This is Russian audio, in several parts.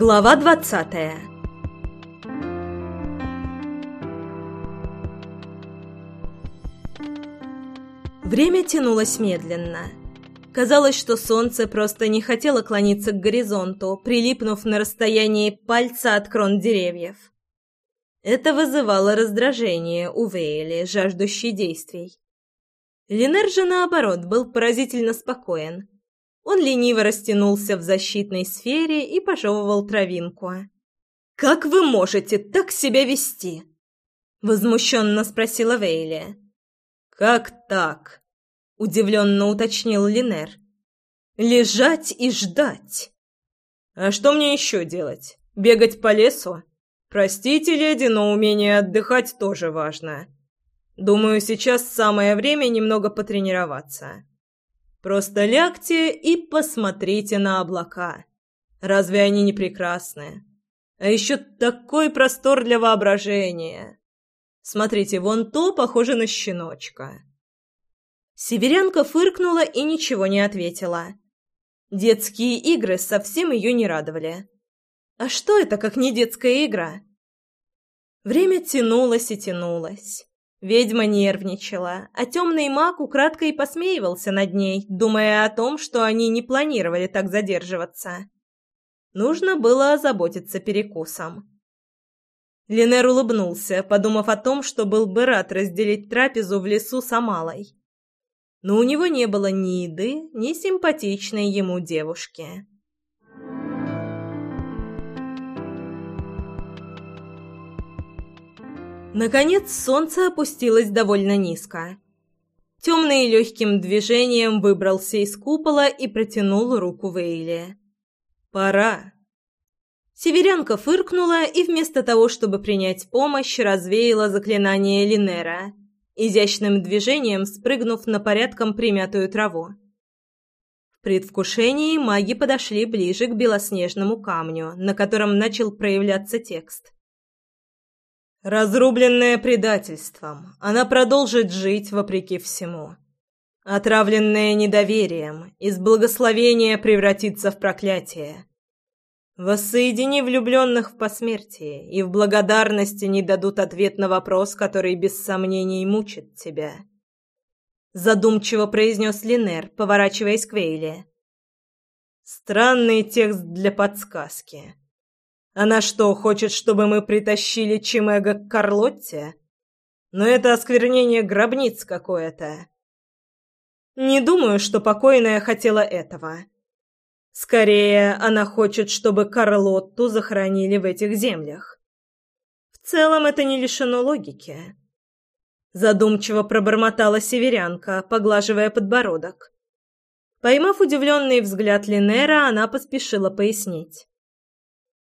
Глава двадцатая Время тянулось медленно. Казалось, что солнце просто не хотело клониться к горизонту, прилипнув на расстоянии пальца от крон деревьев. Это вызывало раздражение у Вейли, жаждущей действий. Линер же, наоборот, был поразительно спокоен. Он лениво растянулся в защитной сфере и пожевывал травинку. «Как вы можете так себя вести?» — возмущенно спросила Вейли. «Как так?» — удивленно уточнил Линер. «Лежать и ждать». «А что мне еще делать? Бегать по лесу?» Простите, леди, но умение отдыхать тоже важно. Думаю, сейчас самое время немного потренироваться. Просто лягте и посмотрите на облака. Разве они не прекрасны? А еще такой простор для воображения. Смотрите, вон то похоже на щеночка. Северянка фыркнула и ничего не ответила. Детские игры совсем ее не радовали. А что это, как не детская игра? Время тянулось и тянулось. Ведьма нервничала, а темный маг украдкой посмеивался над ней, думая о том, что они не планировали так задерживаться. Нужно было озаботиться перекусом. Линер улыбнулся, подумав о том, что был бы рад разделить трапезу в лесу с Амалой. Но у него не было ни еды, ни симпатичной ему девушки. Наконец солнце опустилось довольно низко. Темный легким движением выбрался из купола и протянул руку Вейли. «Пора». Северянка фыркнула и вместо того, чтобы принять помощь, развеяла заклинание Линера, изящным движением спрыгнув на порядком примятую траву. В предвкушении маги подошли ближе к белоснежному камню, на котором начал проявляться текст. Разрубленная предательством, она продолжит жить вопреки всему. Отравленная недоверием, из благословения превратится в проклятие. Воссоедини влюбленных в посмертии, и в благодарности не дадут ответ на вопрос, который без сомнений мучит тебя. Задумчиво произнес Линер, поворачиваясь к Вейле. Странный текст для подсказки. Она что, хочет, чтобы мы притащили Чимега к Карлотте? Но это осквернение гробниц какое-то. Не думаю, что покойная хотела этого. Скорее, она хочет, чтобы Карлотту захоронили в этих землях. В целом это не лишено логики. Задумчиво пробормотала северянка, поглаживая подбородок. Поймав удивленный взгляд Линера, она поспешила пояснить.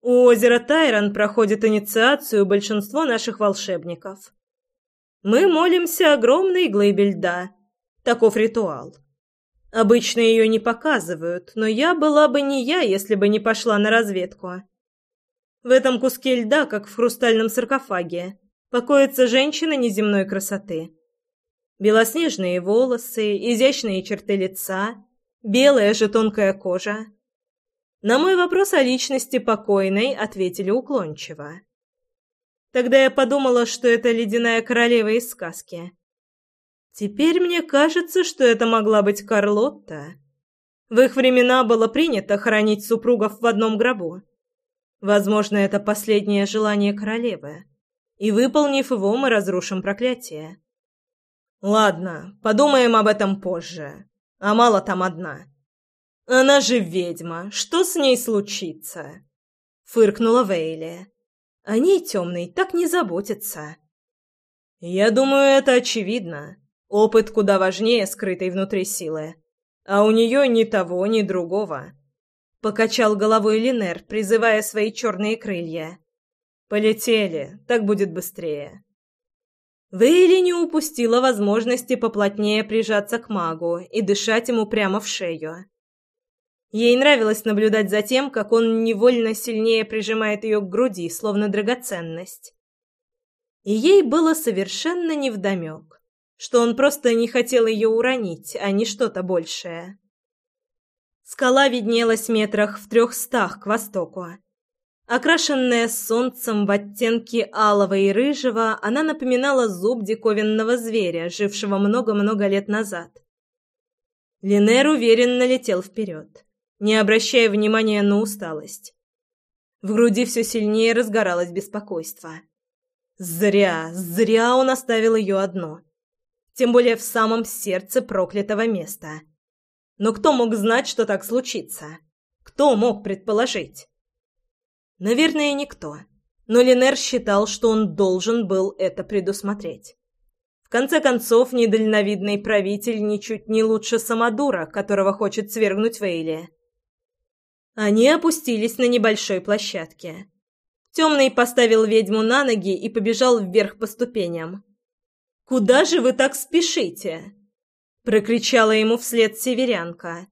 У озера Тайрон проходит инициацию большинство наших волшебников. Мы молимся огромной глыбе льда. Таков ритуал. Обычно ее не показывают, но я была бы не я, если бы не пошла на разведку. В этом куске льда, как в хрустальном саркофаге, покоится женщина неземной красоты. Белоснежные волосы, изящные черты лица, белая же тонкая кожа — на мой вопрос о личности покойной ответили уклончиво. Тогда я подумала, что это ледяная королева из сказки. Теперь мне кажется, что это могла быть Карлотта. В их времена было принято хоронить супругов в одном гробу. Возможно, это последнее желание королевы. И выполнив его, мы разрушим проклятие. Ладно, подумаем об этом позже. А мало там одна. Она же ведьма. Что с ней случится? Фыркнула Вейли. О ней темный так не заботится. Я думаю, это очевидно. Опыт куда важнее скрытой внутри силы. А у нее ни того, ни другого. Покачал головой Линер, призывая свои черные крылья. Полетели, так будет быстрее. Вейли не упустила возможности поплотнее прижаться к магу и дышать ему прямо в шею. Ей нравилось наблюдать за тем, как он невольно сильнее прижимает ее к груди, словно драгоценность. И ей было совершенно невдомек, что он просто не хотел ее уронить, а не что-то большее. Скала виднелась метрах в трехстах к востоку. Окрашенная солнцем в оттенки алого и рыжего, она напоминала зуб диковинного зверя, жившего много-много лет назад. Линер уверенно летел вперед, не обращая внимания на усталость. В груди все сильнее разгоралось беспокойство. Зря, зря он оставил ее одну. Тем более в самом сердце проклятого места. Но кто мог знать, что так случится? Кто мог предположить? Наверное, никто. Но Линер считал, что он должен был это предусмотреть. В конце концов, недальновидный правитель ничуть не лучше самодура, которого хочет свергнуть Вейли. Они опустились на небольшой площадке. Темный поставил ведьму на ноги и побежал вверх по ступеням. «Куда же вы так спешите?» — прокричала ему вслед северянка.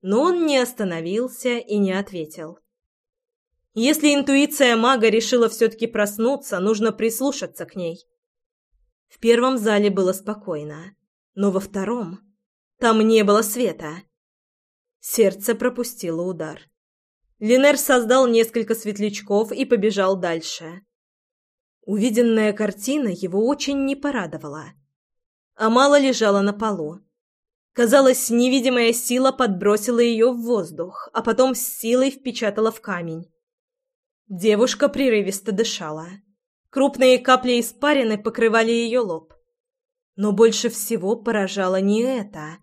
Но он не остановился и не ответил. Если интуиция мага решила все-таки проснуться, нужно прислушаться к ней. В первом зале было спокойно, но во втором... Там не было света. Сердце пропустило удар. Линер создал несколько светлячков и побежал дальше. Увиденная картина его очень не порадовала. Амала лежала на полу. Казалось, невидимая сила подбросила ее в воздух, а потом с силой впечатала в камень. Девушка прерывисто дышала. Крупные капли испарины покрывали ее лоб. Но больше всего поражало не это,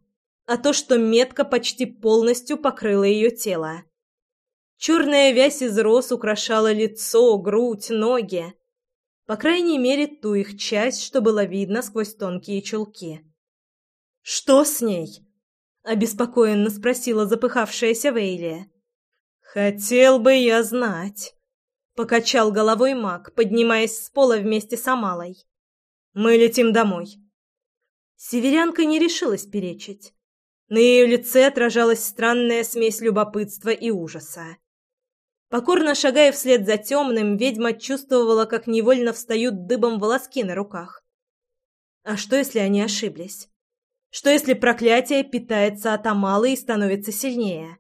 а то, что метка почти полностью покрыла ее тело. Черная вязь из роз украшала лицо, грудь, ноги. По крайней мере, ту их часть, что было видно сквозь тонкие чулки. «Что с ней?» — обеспокоенно спросила запыхавшаяся Вейли. «Хотел бы я знать». Покачал головой маг, поднимаясь с пола вместе с Амалой. «Мы летим домой». Северянка не решилась перечить. На ее лице отражалась странная смесь любопытства и ужаса. Покорно шагая вслед за темным, ведьма чувствовала, как невольно встают дыбом волоски на руках. А что, если они ошиблись? Что, если проклятие питается от Амалы и становится сильнее?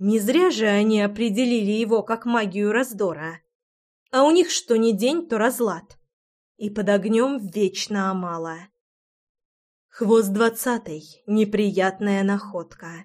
Не зря же они определили его как магию раздора. А у них что ни день, то разлад. И под огнем вечно Амала. Хвост двадцатый. Неприятная находка.